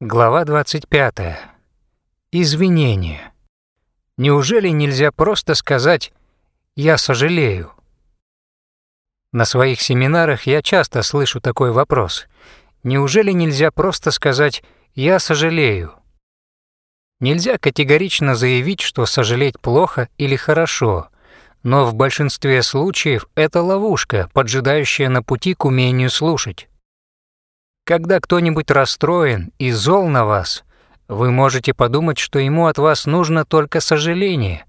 Глава 25. Извинения. Неужели нельзя просто сказать «я сожалею»? На своих семинарах я часто слышу такой вопрос. Неужели нельзя просто сказать «я сожалею»? Нельзя категорично заявить, что сожалеть плохо или хорошо, но в большинстве случаев это ловушка, поджидающая на пути к умению слушать. Когда кто-нибудь расстроен и зол на вас, вы можете подумать, что ему от вас нужно только сожаление.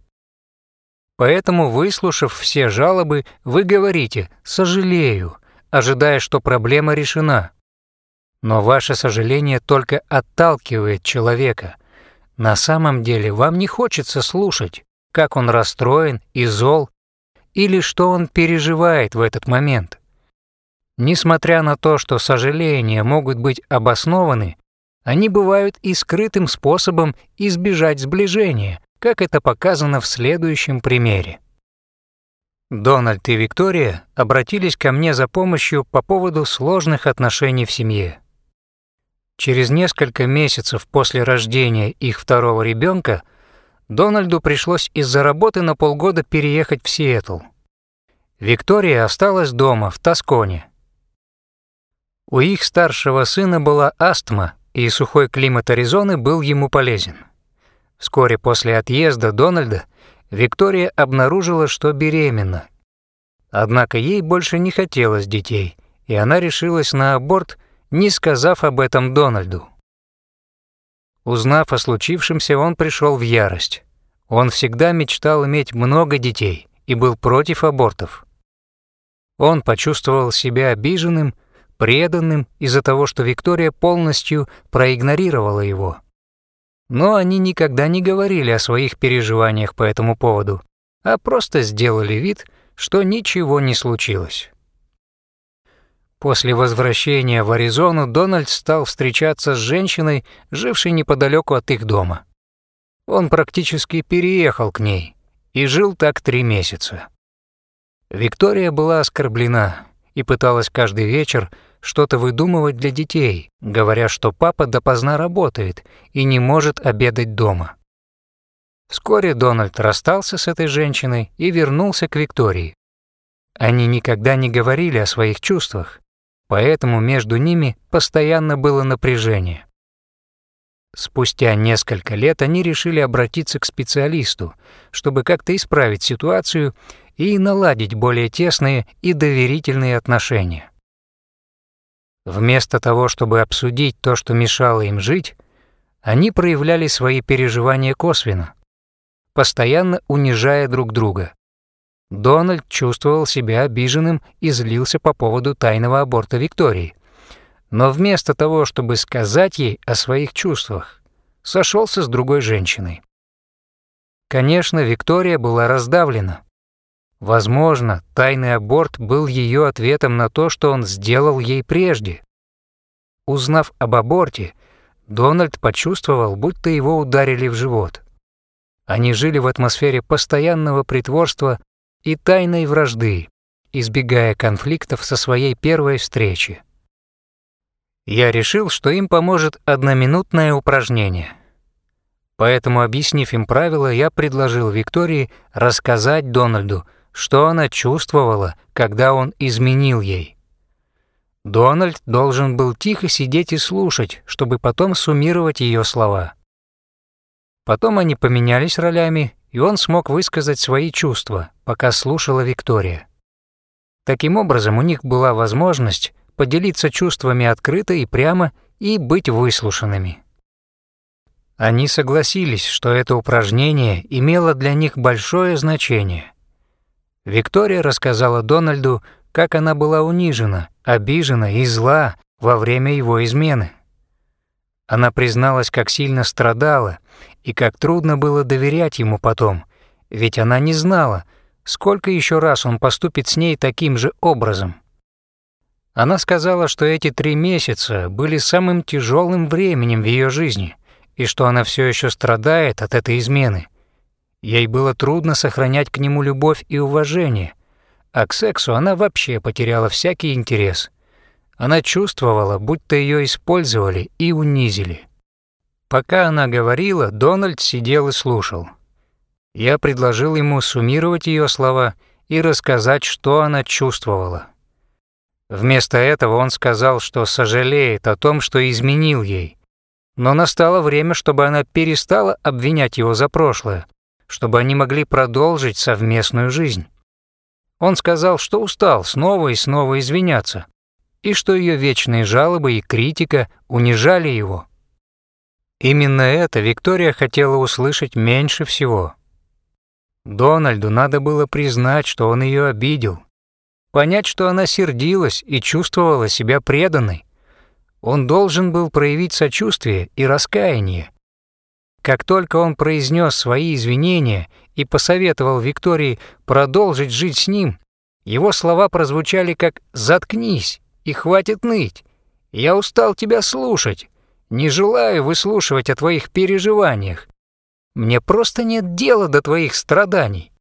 Поэтому, выслушав все жалобы, вы говорите «сожалею», ожидая, что проблема решена. Но ваше сожаление только отталкивает человека. На самом деле вам не хочется слушать, как он расстроен и зол, или что он переживает в этот момент. Несмотря на то, что сожаления могут быть обоснованы, они бывают и скрытым способом избежать сближения, как это показано в следующем примере. Дональд и Виктория обратились ко мне за помощью по поводу сложных отношений в семье. Через несколько месяцев после рождения их второго ребенка Дональду пришлось из-за работы на полгода переехать в Сиэтл. Виктория осталась дома, в Тосконе, у их старшего сына была астма, и сухой климат Аризоны был ему полезен. Вскоре после отъезда Дональда Виктория обнаружила, что беременна. Однако ей больше не хотелось детей, и она решилась на аборт, не сказав об этом Дональду. Узнав о случившемся, он пришел в ярость. Он всегда мечтал иметь много детей и был против абортов. Он почувствовал себя обиженным преданным из-за того, что Виктория полностью проигнорировала его. Но они никогда не говорили о своих переживаниях по этому поводу, а просто сделали вид, что ничего не случилось. После возвращения в Аризону Дональд стал встречаться с женщиной, жившей неподалеку от их дома. Он практически переехал к ней и жил так три месяца. Виктория была оскорблена и пыталась каждый вечер что-то выдумывать для детей, говоря, что папа допоздна работает и не может обедать дома. Вскоре Дональд расстался с этой женщиной и вернулся к Виктории. Они никогда не говорили о своих чувствах, поэтому между ними постоянно было напряжение. Спустя несколько лет они решили обратиться к специалисту, чтобы как-то исправить ситуацию и наладить более тесные и доверительные отношения. Вместо того, чтобы обсудить то, что мешало им жить, они проявляли свои переживания косвенно, постоянно унижая друг друга. Дональд чувствовал себя обиженным и злился по поводу тайного аборта Виктории. Но вместо того, чтобы сказать ей о своих чувствах, сошелся с другой женщиной. Конечно, Виктория была раздавлена. Возможно, тайный аборт был ее ответом на то, что он сделал ей прежде. Узнав об аборте, Дональд почувствовал, будто его ударили в живот. Они жили в атмосфере постоянного притворства и тайной вражды, избегая конфликтов со своей первой встречи. Я решил, что им поможет одноминутное упражнение. Поэтому, объяснив им правила, я предложил Виктории рассказать Дональду, что она чувствовала, когда он изменил ей. Дональд должен был тихо сидеть и слушать, чтобы потом суммировать ее слова. Потом они поменялись ролями, и он смог высказать свои чувства, пока слушала Виктория. Таким образом, у них была возможность поделиться чувствами открыто и прямо и быть выслушанными. Они согласились, что это упражнение имело для них большое значение — Виктория рассказала Дональду, как она была унижена, обижена и зла во время его измены. Она призналась, как сильно страдала и как трудно было доверять ему потом, ведь она не знала, сколько еще раз он поступит с ней таким же образом. Она сказала, что эти три месяца были самым тяжелым временем в ее жизни и что она все еще страдает от этой измены – Ей было трудно сохранять к нему любовь и уважение, а к сексу она вообще потеряла всякий интерес. Она чувствовала, будто ее использовали и унизили. Пока она говорила, Дональд сидел и слушал. Я предложил ему суммировать ее слова и рассказать, что она чувствовала. Вместо этого он сказал, что сожалеет о том, что изменил ей. Но настало время, чтобы она перестала обвинять его за прошлое, чтобы они могли продолжить совместную жизнь. Он сказал, что устал снова и снова извиняться, и что ее вечные жалобы и критика унижали его. Именно это Виктория хотела услышать меньше всего. Дональду надо было признать, что он ее обидел, понять, что она сердилась и чувствовала себя преданной. Он должен был проявить сочувствие и раскаяние. Как только он произнес свои извинения и посоветовал Виктории продолжить жить с ним, его слова прозвучали как «заткнись» и «хватит ныть». «Я устал тебя слушать. Не желаю выслушивать о твоих переживаниях. Мне просто нет дела до твоих страданий».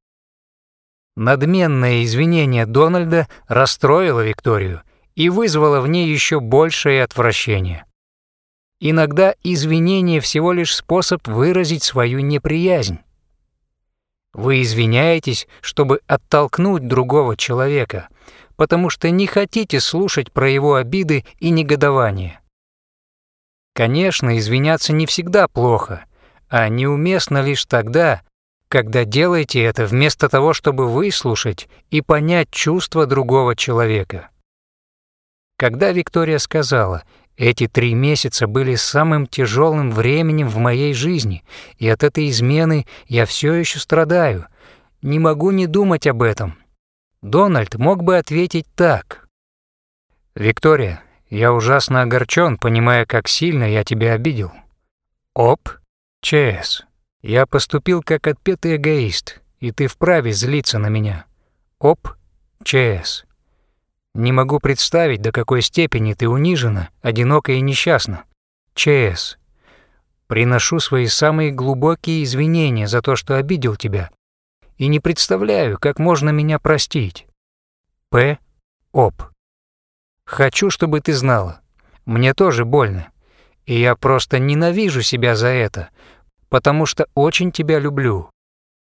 Надменное извинение Дональда расстроило Викторию и вызвало в ней еще большее отвращение. Иногда извинение всего лишь способ выразить свою неприязнь. Вы извиняетесь, чтобы оттолкнуть другого человека, потому что не хотите слушать про его обиды и негодование. Конечно, извиняться не всегда плохо, а неуместно лишь тогда, когда делаете это вместо того, чтобы выслушать и понять чувства другого человека. Когда Виктория сказала «Эти три месяца были самым тяжелым временем в моей жизни, и от этой измены я все еще страдаю. Не могу не думать об этом». Дональд мог бы ответить так. «Виктория, я ужасно огорчен, понимая, как сильно я тебя обидел. Оп, ЧС. Я поступил как отпетый эгоист, и ты вправе злиться на меня. Оп, ЧС. Не могу представить, до какой степени ты унижена, одинока и несчастна. ЧС. Приношу свои самые глубокие извинения за то, что обидел тебя, и не представляю, как можно меня простить. П. Оп. Хочу, чтобы ты знала. Мне тоже больно. И я просто ненавижу себя за это, потому что очень тебя люблю.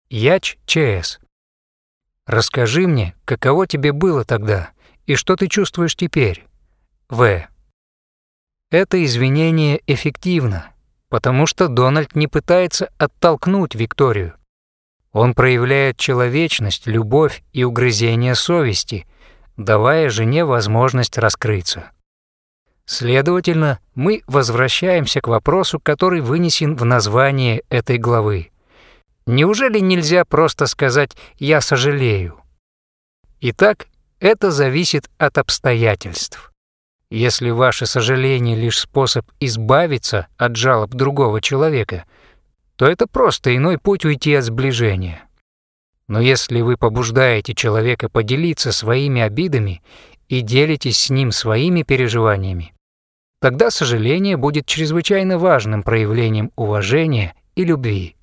Яч ЧС. Расскажи мне, каково тебе было тогда и что ты чувствуешь теперь. В. Это извинение эффективно, потому что Дональд не пытается оттолкнуть Викторию. Он проявляет человечность, любовь и угрызение совести, давая жене возможность раскрыться. Следовательно, мы возвращаемся к вопросу, который вынесен в название этой главы. Неужели нельзя просто сказать «я сожалею»? Итак, это зависит от обстоятельств. Если ваше сожаление лишь способ избавиться от жалоб другого человека, то это просто иной путь уйти от сближения. Но если вы побуждаете человека поделиться своими обидами и делитесь с ним своими переживаниями, Тогда сожаление будет чрезвычайно важным проявлением уважения и любви.